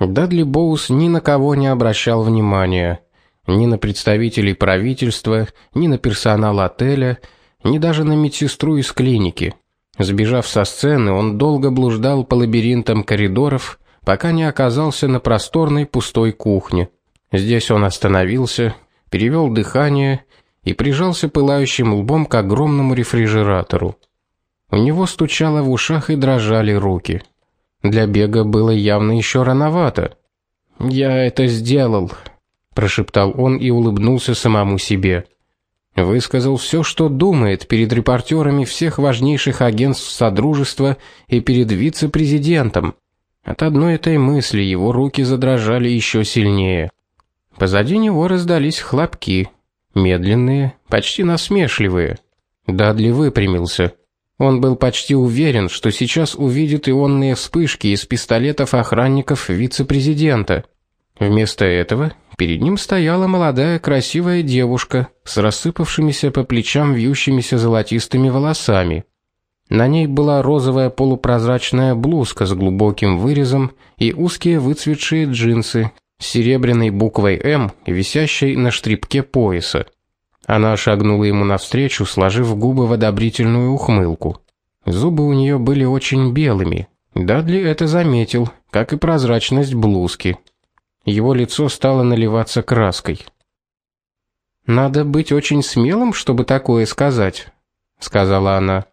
Дадли Боус ни на кого не обращал внимания, ни на представителей правительства, ни на персонал отеля, ни даже на медсестру из клиники. Сбежав со сцены, он долго блуждал по лабиринтам коридоров, пока не оказался на просторной пустой кухне. Здесь он остановился, перевел дыхание и прижался пылающим лбом к огромному рефрижератору. У него стучало в ушах и дрожали руки. Для бега было явно еще рановато. "Я это сделал", прошептал он и улыбнулся самому себе. Высказал все, что думает перед репортерами всех важнейших агентств содружества и перед вице-президентом. От одной этой мысли его руки задрожали еще сильнее. Позади него раздались хлопки, медленные, почти насмешливые. Дадли выпрямился. Он был почти уверен, что сейчас увидит ионные вспышки из пистолетов охранников вице-президента. Вместо этого перед ним стояла молодая красивая девушка с рассыпавшимися по плечам вьющимися золотистыми волосами. На ней была розовая полупрозрачная блузка с глубоким вырезом и узкие выцветшие джинсы с серебряной буквой М, висящей на штрипке пояса. Она шагнула ему навстречу, сложив губы в одобрительную ухмылку. Зубы у нее были очень белыми. Дадли это заметил, как и прозрачность блузки. Его лицо стало наливаться краской. Надо быть очень смелым, чтобы такое сказать, сказала она.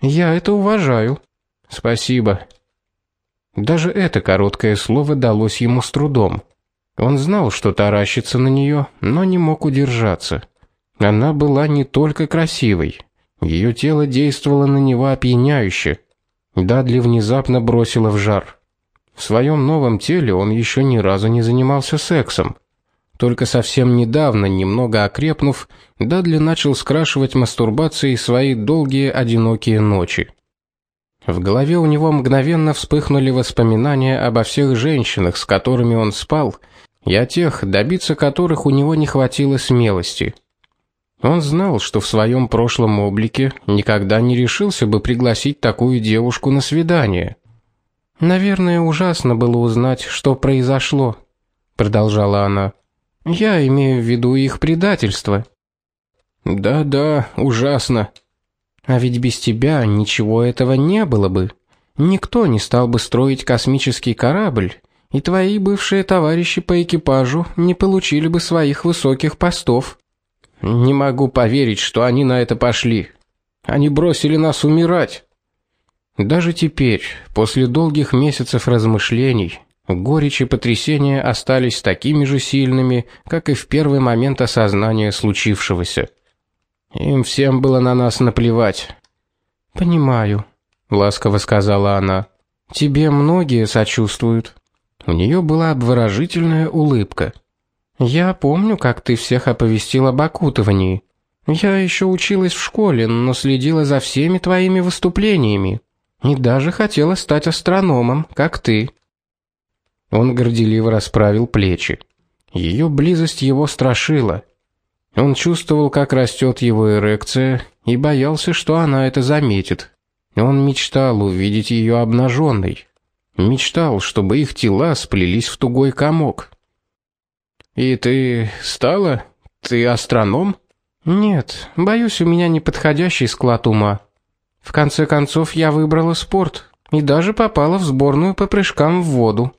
Я это уважаю. Спасибо. Даже это короткое слово далось ему с трудом. Он знал, что таращится на нее, но не мог удержаться. Она была не только красивой, ее тело действовало на него опьяняюще. Дадли внезапно бросило в жар. В своем новом теле он еще ни разу не занимался сексом. Только совсем недавно, немного окрепнув, Дадли начал скрашивать мастурбацией свои долгие одинокие ночи. В голове у него мгновенно вспыхнули воспоминания обо всех женщинах, с которыми он спал, и о тех, добиться которых у него не хватило смелости. Он знал, что в своем прошлом облике никогда не решился бы пригласить такую девушку на свидание. Наверное, ужасно было узнать, что произошло, продолжала она. Я имею в виду их предательство. Да-да, ужасно. А ведь без тебя ничего этого не было бы. Никто не стал бы строить космический корабль, и твои бывшие товарищи по экипажу не получили бы своих высоких постов. Не могу поверить, что они на это пошли. Они бросили нас умирать. Даже теперь, после долгих месяцев размышлений, горечь и потрясение остались такими же сильными, как и в первый момент осознания случившегося. Им всем было на нас наплевать. Понимаю, ласково сказала она. Тебе многие сочувствуют. У нее была обворожительная улыбка. Я помню, как ты всех оповестил об окутывании. Я еще училась в школе, но следила за всеми твоими выступлениями и даже хотела стать астрономом, как ты. Он горделиво расправил плечи. Ее близость его страшила. Он чувствовал, как растет его эрекция, и боялся, что она это заметит. Он мечтал увидеть ее обнаженной. Мечтал, чтобы их тела сплелись в тугой комок. И ты стала? Ты астроном? Нет, боюсь, у меня неподходящий склад ума. В конце концов я выбрала спорт и даже попала в сборную по прыжкам в воду.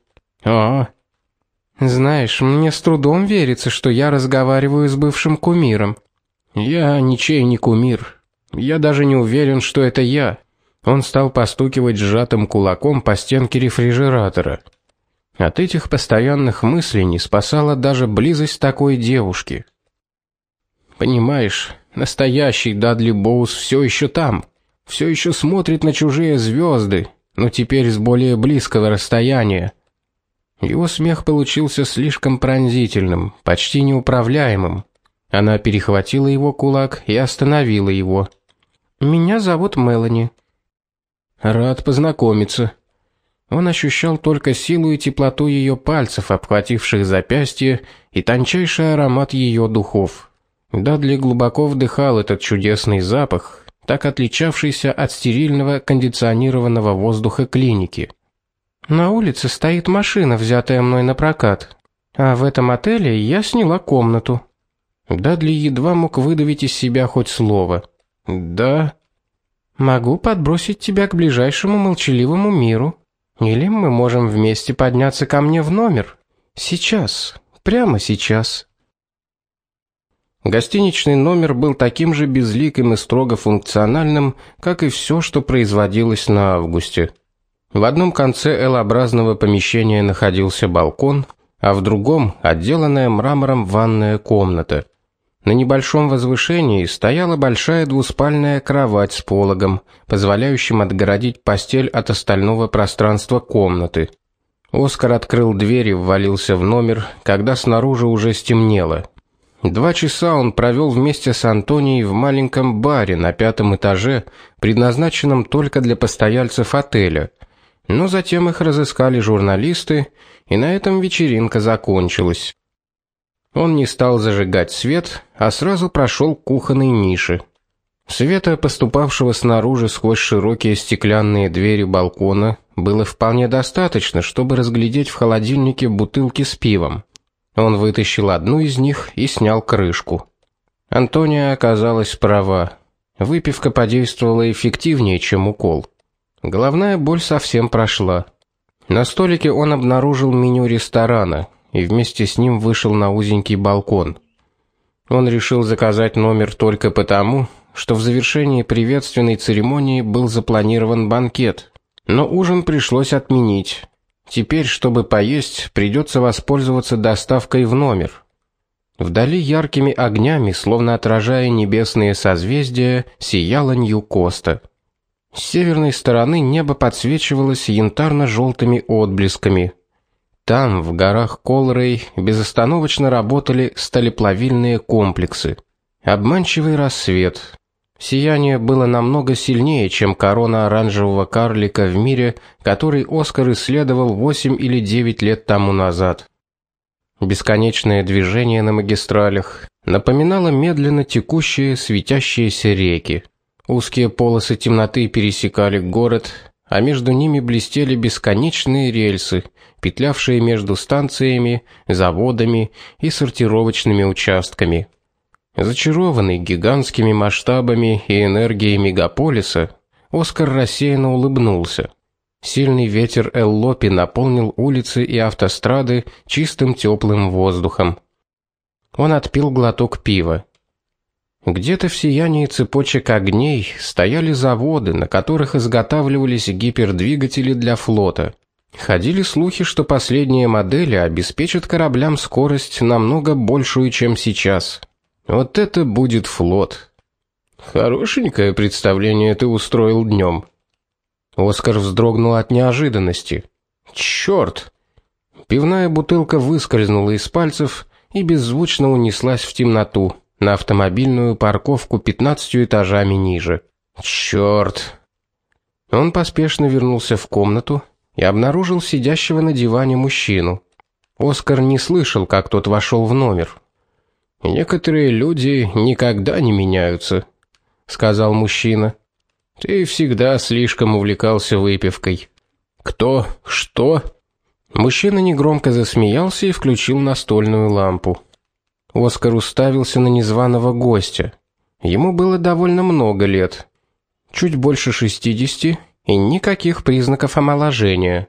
А. Знаешь, мне с трудом верится, что я разговариваю с бывшим кумиром. Я ничей не кумир. Я даже не уверен, что это я. Он стал постукивать сжатым кулаком по стенке рефрижератора. От этих постоянных мыслей не спасала даже близость такой девушки. Понимаешь, настоящий Дадли Боус все еще там, все еще смотрит на чужие звезды, но теперь с более близкого расстояния. Его смех получился слишком пронзительным, почти неуправляемым. Она перехватила его кулак и остановила его. Меня зовут Мелани. Рад познакомиться. Он ощущал только силу и теплоту ее пальцев, обхвативших запястье, и тончайший аромат ее духов. Дадли глубоко вдыхал этот чудесный запах, так отличавшийся от стерильного кондиционированного воздуха клиники. На улице стоит машина, взятая мной на прокат. А в этом отеле я сняла комнату. Дадли едва мог выдавить из себя хоть слово. Да. Могу подбросить тебя к ближайшему молчаливому миру. Или мы можем вместе подняться ко мне в номер. Сейчас, прямо сейчас. Гостиничный номер был таким же безликим и строго функциональным, как и все, что производилось на августе. В одном конце L-образного помещения находился балкон, а в другом отделанная мрамором ванная комната. На небольшом возвышении стояла большая двуспальная кровать с пологом, позволяющим отгородить постель от остального пространства комнаты. Оскар открыл дверь и ввалился в номер, когда снаружи уже стемнело. Два часа он провел вместе с Антонией в маленьком баре на пятом этаже, предназначенном только для постояльцев отеля. Но затем их разыскали журналисты, и на этом вечеринка закончилась. Он не стал зажигать свет, а сразу прошел к кухонной нише. Света, поступавшего снаружи сквозь широкие стеклянные двери балкона, было вполне достаточно, чтобы разглядеть в холодильнике бутылки с пивом. Он вытащил одну из них и снял крышку. Антония оказалась права. Выпивка подействовала эффективнее, чем укол. Головная боль совсем прошла. На столике он обнаружил меню ресторана и вместе с ним вышел на узенький балкон. Он решил заказать номер только потому, что в завершении приветственной церемонии был запланирован банкет, но ужин пришлось отменить. Теперь, чтобы поесть, придется воспользоваться доставкой в номер. Вдали яркими огнями, словно отражая небесные созвездия, сияла Нью-Коста. С северной стороны небо подсвечивалось янтарно желтыми отблесками. Там, в горах Колрей, безостановочно работали сталеплавильные комплексы. Обманчивый рассвет, Сияние было намного сильнее, чем корона оранжевого карлика в мире, который Оскар исследовал 8 или 9 лет тому назад. Бесконечное движение на магистралях напоминало медленно текущие светящиеся реки. Узкие полосы темноты пересекали город, а между ними блестели бесконечные рельсы, петлявшие между станциями, заводами и сортировочными участками. Зачарованный гигантскими масштабами и энергией мегаполиса, Оскар рассеянно улыбнулся. Сильный ветер Эллопи наполнил улицы и автострады чистым теплым воздухом. Он отпил глоток пива. Где-то в сиянии цепочек огней стояли заводы, на которых изготавливались гипердвигатели для флота. Ходили слухи, что последние модели обеспечат кораблям скорость намного большую, чем сейчас. Вот это будет флот. Хорошенькое представление ты устроил днем. Оскар вздрогнул от неожиданности. Черт! Пивная бутылка выскользнула из пальцев и беззвучно унеслась в темноту на автомобильную парковку пятнадцатью этажами ниже. Черт! Он поспешно вернулся в комнату и обнаружил сидящего на диване мужчину. Оскар не слышал, как тот вошел в номер. Некоторые люди никогда не меняются, сказал мужчина. Ты всегда слишком увлекался выпивкой. Кто? Что? Мужчина негромко засмеялся и включил настольную лампу. Оскар уставился на незваного гостя. Ему было довольно много лет. Чуть больше шестидесяти и никаких признаков омоложения.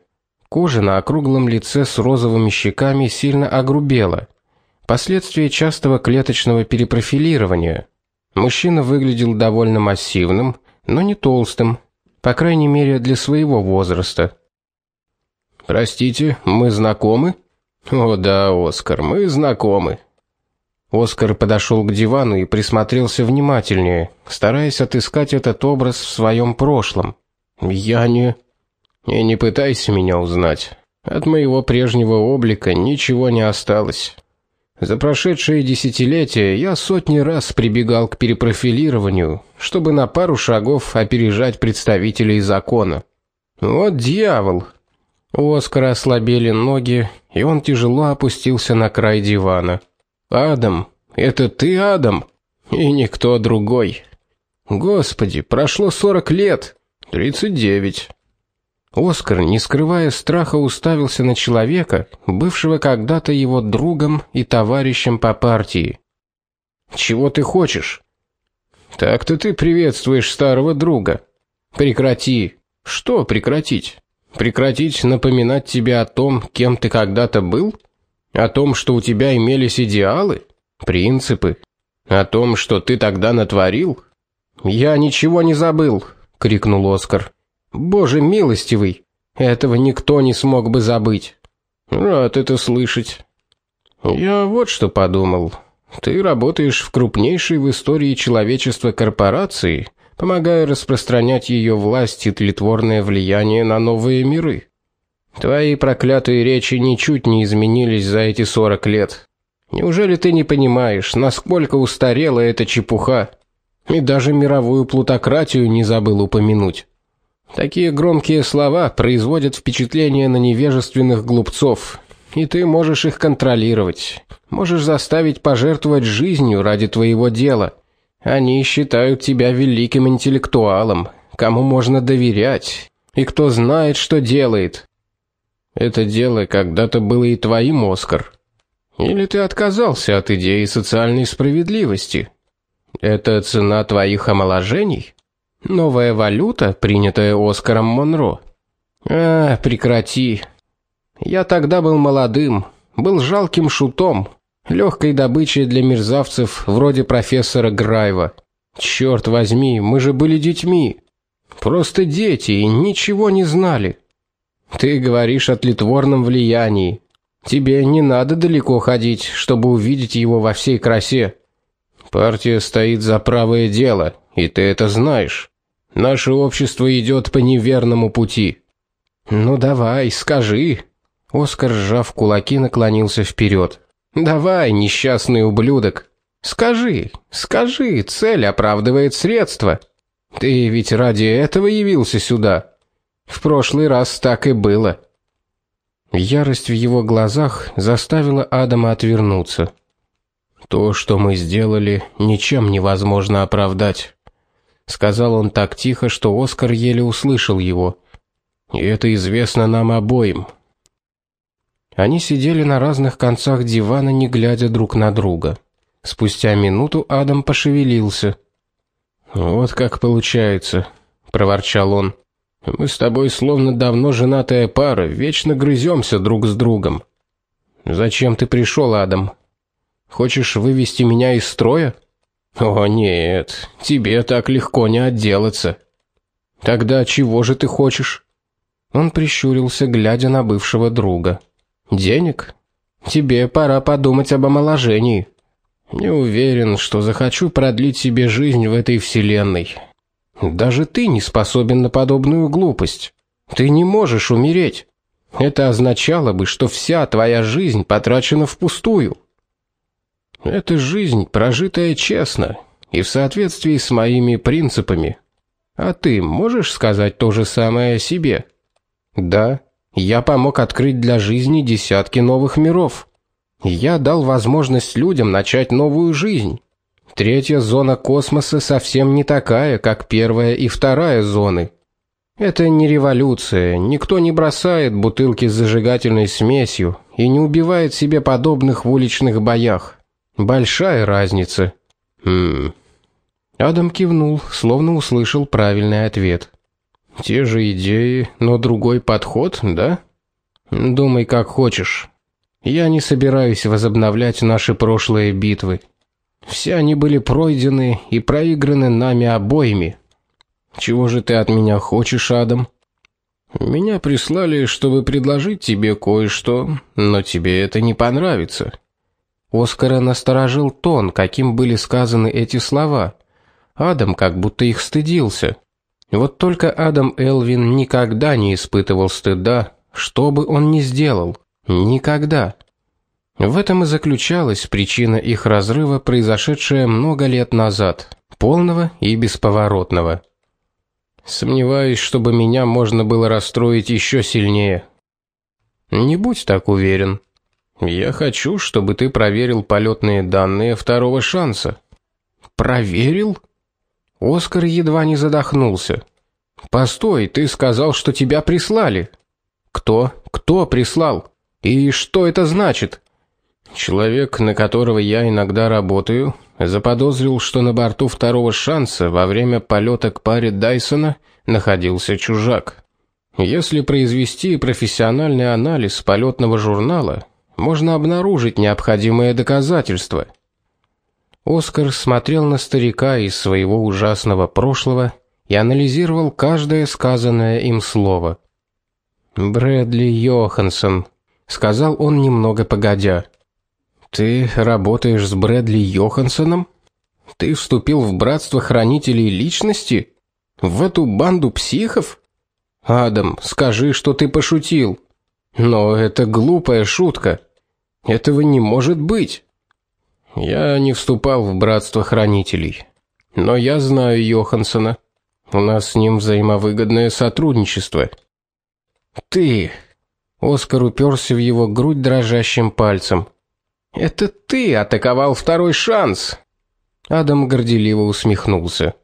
Кожа на округлом лице с розовыми щеками сильно огрубела. Последствия частого клеточного перепрофилирования. Мужчина выглядел довольно массивным, но не толстым, по крайней мере, для своего возраста. Простите, мы знакомы? О да, Оскар, мы знакомы. Оскар подошел к дивану и присмотрелся внимательнее, стараясь отыскать этот образ в своем прошлом. Я не И не пытайся меня узнать. От моего прежнего облика ничего не осталось. За прошедшие десятилетия я сотни раз прибегал к перепрофилированию, чтобы на пару шагов опережать представителей закона. Вот дьявол. У Оскара ослабели ноги, и он тяжело опустился на край дивана. Адам, это ты, Адам, и никто другой. Господи, прошло 40 лет. 39. Оскар, не скрывая страха, уставился на человека, бывшего когда-то его другом и товарищем по партии. Чего ты хочешь? Так-то ты приветствуешь старого друга. Прекрати. Что прекратить? Прекратить напоминать тебе о том, кем ты когда-то был? О том, что у тебя имелись идеалы, принципы, о том, что ты тогда натворил? Я ничего не забыл, крикнул Оскар. Боже милостивый, этого никто не смог бы забыть. Рад это слышать. Я вот что подумал. Ты работаешь в крупнейшей в истории человечества корпорации, помогая распространять ее власть и тлетворное влияние на новые миры. Твои проклятые речи ничуть не изменились за эти 40 лет. Неужели ты не понимаешь, насколько устарела эта чепуха? И даже мировую плутократию не забыл упомянуть. Такие громкие слова производят впечатление на невежественных глупцов, и ты можешь их контролировать. Можешь заставить пожертвовать жизнью ради твоего дела. Они считают тебя великим интеллектуалом, кому можно доверять, и кто знает, что делает. Это дело когда-то было и твоим, Оскар. Или ты отказался от идеи социальной справедливости? Это цена твоих омоложений? Новая валюта, принятая Оскаром Монро. А, прекрати. Я тогда был молодым, был жалким шутом, легкой добычей для мерзавцев вроде профессора Грайва. Черт возьми, мы же были детьми. Просто дети и ничего не знали. Ты говоришь о тлетворном влиянии. Тебе не надо далеко ходить, чтобы увидеть его во всей красе. Партия стоит за правое дело, и ты это знаешь. Наше общество идет по неверному пути. Ну давай, скажи. Оскар, сжав кулаки, наклонился вперед. Давай, несчастный ублюдок. Скажи, скажи, цель оправдывает средства. Ты ведь ради этого явился сюда. В прошлый раз так и было. Ярость в его глазах заставила Адама отвернуться. То, что мы сделали, ничем невозможно оправдать сказал он так тихо, что Оскар еле услышал его. И это известно нам обоим. Они сидели на разных концах дивана, не глядя друг на друга. Спустя минуту Адам пошевелился. Вот как получается, проворчал он. Мы с тобой словно давно женатая пара, вечно грыземся друг с другом. Зачем ты пришел, Адам? Хочешь вывести меня из строя? О нет, тебе так легко не отделаться. Тогда чего же ты хочешь? Он прищурился, глядя на бывшего друга. Денег? Тебе пора подумать об омоложении. Не уверен, что захочу продлить себе жизнь в этой вселенной. Даже ты не способен на подобную глупость. Ты не можешь умереть. Это означало бы, что вся твоя жизнь потрачена впустую. Это жизнь, прожитая честно и в соответствии с моими принципами. А ты можешь сказать то же самое о себе? Да, я помог открыть для жизни десятки новых миров. Я дал возможность людям начать новую жизнь. Третья зона космоса совсем не такая, как первая и вторая зоны. Это не революция, никто не бросает бутылки с зажигательной смесью и не убивает себе подобных в уличных боях. Большая разница. Хм. Адам кивнул, словно услышал правильный ответ. Те же идеи, но другой подход, да? Думай как хочешь. Я не собираюсь возобновлять наши прошлые битвы. Все они были пройдены и проиграны нами обоими. Чего же ты от меня хочешь, Адам? Меня прислали, чтобы предложить тебе кое-что, но тебе это не понравится. Оскара насторожил тон, каким были сказаны эти слова. Адам как будто их стыдился. Вот только Адам Элвин никогда не испытывал стыда, что бы он ни сделал. Никогда. В этом и заключалась причина их разрыва, произошедшая много лет назад, полного и бесповоротного. Сомневаюсь, чтобы меня можно было расстроить еще сильнее. Не будь так уверен. Я хочу, чтобы ты проверил полетные данные второго шанса. Проверил? Оскар едва не задохнулся. Постой, ты сказал, что тебя прислали. Кто? Кто прислал? И что это значит? Человек, на которого я иногда работаю, заподозрил, что на борту второго шанса во время полета к паре Дайсона находился чужак. Если произвести профессиональный анализ полетного журнала, можно обнаружить необходимые доказательства. Оскар смотрел на старика из своего ужасного прошлого и анализировал каждое сказанное им слово. Брэдли Йоханссон, сказал он немного погодя. Ты работаешь с Брэдли Йоханссоном? Ты вступил в братство хранителей личности? В эту банду психов? Адам, скажи, что ты пошутил. Но это глупая шутка. Этого не может быть. Я не вступал в братство хранителей. Но я знаю Йоханссона. У нас с ним взаимовыгодное сотрудничество. Ты Оскар уперся в его грудь дрожащим пальцем. Это ты атаковал второй шанс. Адам горделиво усмехнулся.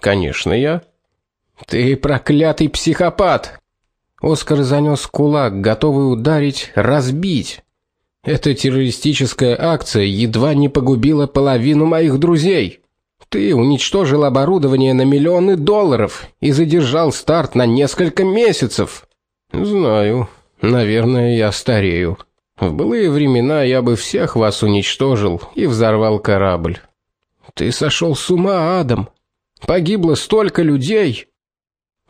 Конечно, я. Ты проклятый психопат. Оскар занёс кулак, готовый ударить, разбить. Эта террористическая акция едва не погубила половину моих друзей. Ты уничтожил оборудование на миллионы долларов и задержал старт на несколько месяцев. Знаю. Наверное, я старею. В былые времена я бы всех вас уничтожил и взорвал корабль. Ты сошел с ума, Адам. Погибло столько людей.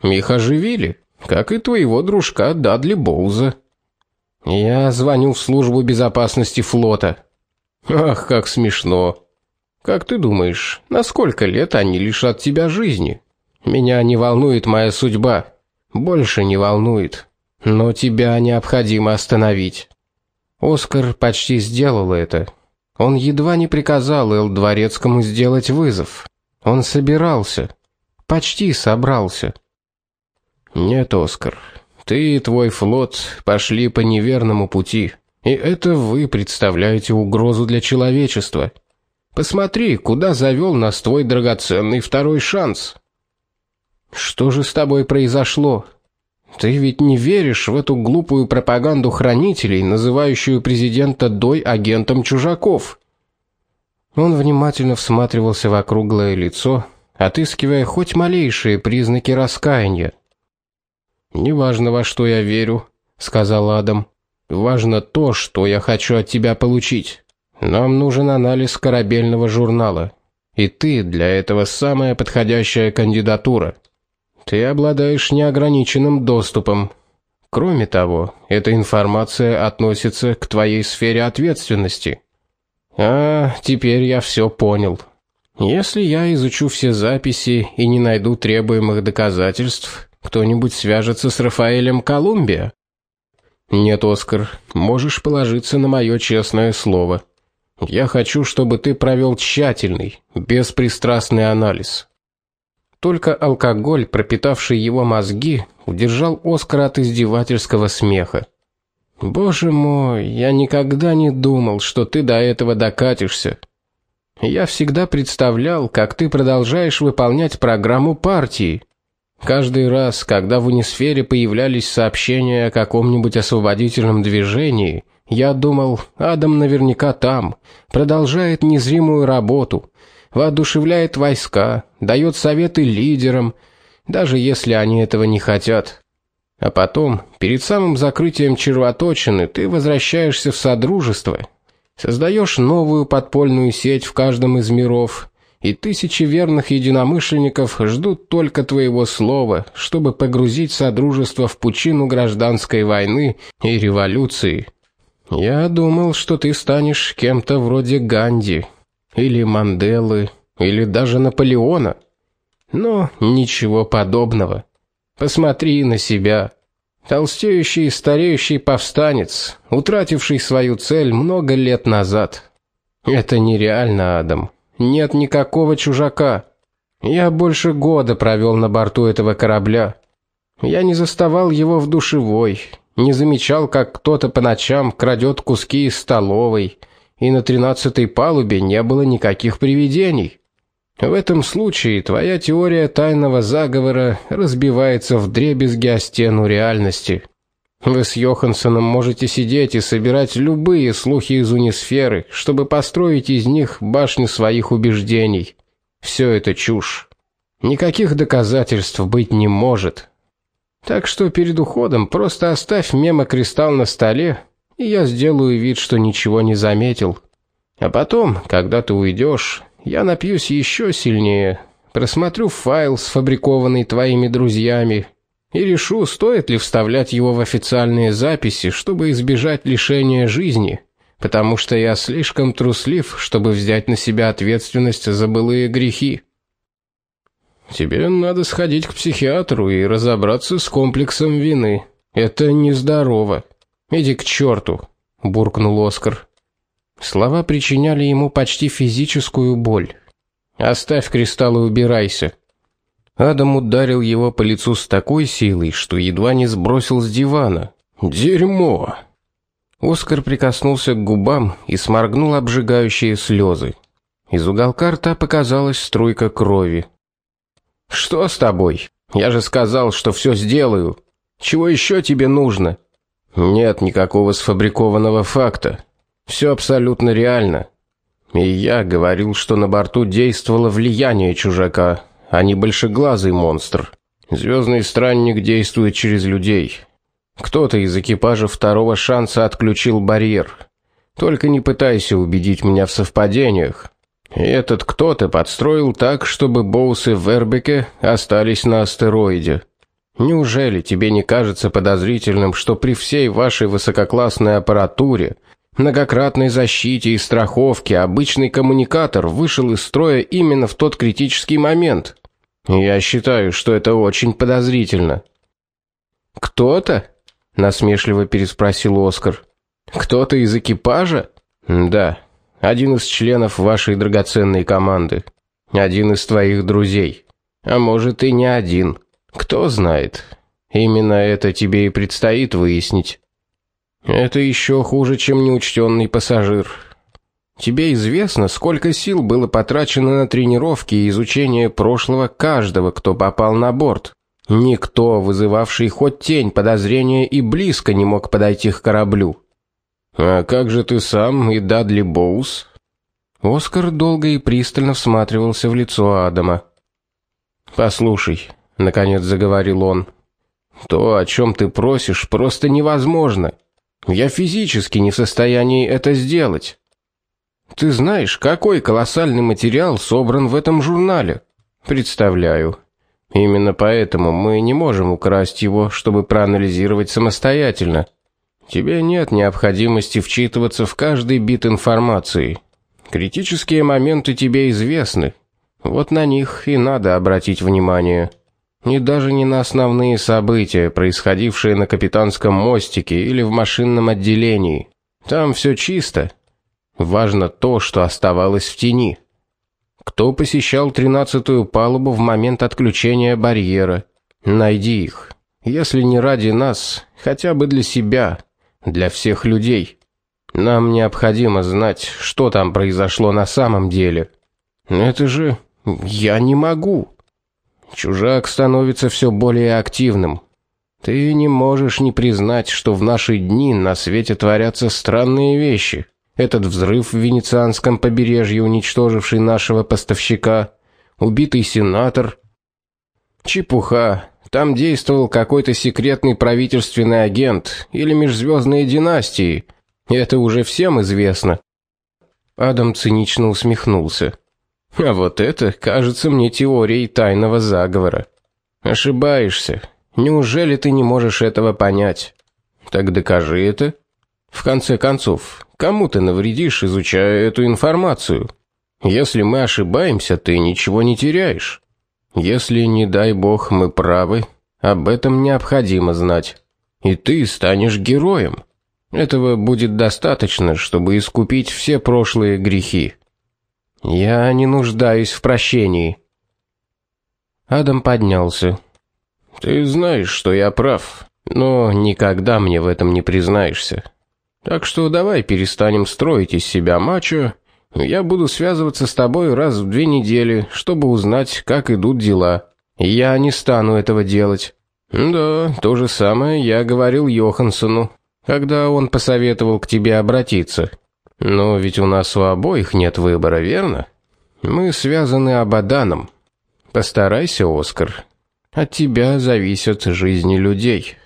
Их оживили, как и твоего дружка Дадли Боуза. Я звоню в службу безопасности флота. Ах, как смешно. Как ты думаешь, на сколько лет они лишат тебя жизни? Меня не волнует моя судьба, больше не волнует. Но тебя необходимо остановить. Оскар почти сделал это. Он едва не приказал Эл Дворецкому сделать вызов. Он собирался, почти собрался. Нет, Оскар. Ты и твой флот пошли по неверному пути, и это вы представляете угрозу для человечества. Посмотри, куда завел нас твой драгоценный второй шанс. Что же с тобой произошло? Ты ведь не веришь в эту глупую пропаганду хранителей, называющую президента Дой агентом чужаков. Он внимательно всматривался в округлое лицо, отыскивая хоть малейшие признаки раскаяния. "Неважно, во что я верю", сказал Адам. "Важно то, что я хочу от тебя получить. Нам нужен анализ корабельного журнала, и ты для этого самая подходящая кандидатура". Ты обладаешь неограниченным доступом. Кроме того, эта информация относится к твоей сфере ответственности. А, теперь я все понял. Если я изучу все записи и не найду требуемых доказательств, кто-нибудь свяжется с Рафаэлем Колумбия? Нет, Оскар, можешь положиться на мое честное слово. Я хочу, чтобы ты провел тщательный, беспристрастный анализ. Только алкоголь, пропитавший его мозги, удержал Оскара от издевательского смеха. Боже мой, я никогда не думал, что ты до этого докатишься. Я всегда представлял, как ты продолжаешь выполнять программу партии. Каждый раз, когда в Унисфере появлялись сообщения о каком-нибудь освободительном движении, я думал, Адам наверняка там, продолжает незримую работу, воодушевляет войска, дает советы лидерам, даже если они этого не хотят. А потом, перед самым закрытием червоточины, ты возвращаешься в содружество, создаешь новую подпольную сеть в каждом из миров, и тысячи верных единомышленников ждут только твоего слова, чтобы погрузить содружество в пучину гражданской войны и революции. Я думал, что ты станешь кем-то вроде Ганди или Манделы, или даже Наполеона. Но ничего подобного. Посмотри на себя. Толстеющий и стареющий повстанец, утративший свою цель много лет назад. Это нереально, Адам. Нет никакого чужака. Я больше года провел на борту этого корабля. Я не заставал его в душевой, не замечал, как кто-то по ночам крадет куски из столовой, и на тринадцатой палубе не было никаких привидений. В этом случае твоя теория тайного заговора разбивается в дребезги о стену реальности. Вы с Йохансоном можете сидеть и собирать любые слухи из унисферы, чтобы построить из них башню своих убеждений. Все это чушь. Никаких доказательств быть не может. Так что перед уходом просто оставь мемокристалл на столе, и я сделаю вид, что ничего не заметил. А потом, когда ты уйдешь, я напьюсь еще сильнее, просмотрю файл, сфабрикованный твоими друзьями, и решу, стоит ли вставлять его в официальные записи, чтобы избежать лишения жизни, потому что я слишком труслив, чтобы взять на себя ответственность за былые грехи. Тебе надо сходить к психиатру и разобраться с комплексом вины. Это нездорово. Иди к черту, буркнул Оскар. Слова причиняли ему почти физическую боль. Оставь кристалл и убирайся. Адам ударил его по лицу с такой силой, что едва не сбросил с дивана. Дерьмо. Оскар прикоснулся к губам и сморгнул обжигающие слезы. Из уголка рта показалась струйка крови. Что с тобой? Я же сказал, что все сделаю. Чего еще тебе нужно? Нет никакого сфабрикованного факта. Все абсолютно реально. И я говорил, что на борту действовало влияние чужака, а не большеглазый монстр. Звездный странник действует через людей. Кто-то из экипажа второго шанса отключил барьер. Только не пытайся убедить меня в совпадениях. И этот кто-то подстроил так, чтобы Боусы в Вербеке остались на астероиде. Неужели тебе не кажется подозрительным, что при всей вашей высококлассной аппаратуре, многократной защите и страховке обычный коммуникатор вышел из строя именно в тот критический момент? Я считаю, что это очень подозрительно. Кто-то? насмешливо переспросил Оскар. Кто-то из экипажа? Да, один из членов вашей драгоценной команды, один из твоих друзей. А может и не один. Кто знает. Именно это тебе и предстоит выяснить. Это еще хуже, чем неучтенный пассажир. Тебе известно, сколько сил было потрачено на тренировки и изучение прошлого каждого, кто попал на борт. Никто, вызывавший хоть тень подозрения, и близко не мог подойти к кораблю. А как же ты сам и Дадли Боус? Оскар долго и пристально всматривался в лицо Адама. Послушай, наконец заговорил он. То, о чем ты просишь, просто невозможно. Я физически не в состоянии это сделать. Ты знаешь, какой колоссальный материал собран в этом журнале? Представляю. Именно поэтому мы не можем украсть его, чтобы проанализировать самостоятельно. Тебе нет необходимости вчитываться в каждый бит информации. Критические моменты тебе известны. Вот на них и надо обратить внимание. И даже не на основные события, происходившие на капитанском мостике или в машинном отделении. Там все чисто. Важно то, что оставалось в тени. Кто посещал тринадцатую палубу в момент отключения барьера? Найди их. Если не ради нас, хотя бы для себя, для всех людей. Нам необходимо знать, что там произошло на самом деле. Это же я не могу. Чужак становится все более активным. Ты не можешь не признать, что в наши дни на свете творятся странные вещи этот взрыв в венецианском побережье, уничтоживший нашего поставщика, убитый сенатор. Чепуха. Там действовал какой-то секретный правительственный агент или межзвездные династии. Это уже всем известно. Адам цинично усмехнулся. А вот это, кажется мне теорией тайного заговора. Ошибаешься. Неужели ты не можешь этого понять? Так докажи это. В конце концов, кому ты навредишь, изучая эту информацию? Если мы ошибаемся, ты ничего не теряешь. Если, не дай бог, мы правы, об этом необходимо знать. И ты станешь героем. Этого будет достаточно, чтобы искупить все прошлые грехи. Я не нуждаюсь в прощении. Адам поднялся. Ты знаешь, что я прав, но никогда мне в этом не признаешься. Так что давай перестанем строить из себя мачо Я буду связываться с тобой раз в две недели, чтобы узнать, как идут дела. Я не стану этого делать. Да, то же самое я говорил Йохансону, когда он посоветовал к тебе обратиться. Но ведь у нас у обоих нет выбора, верно? Мы связаны Абаданом. Постарайся, Оскар. От тебя зависят жизни людей.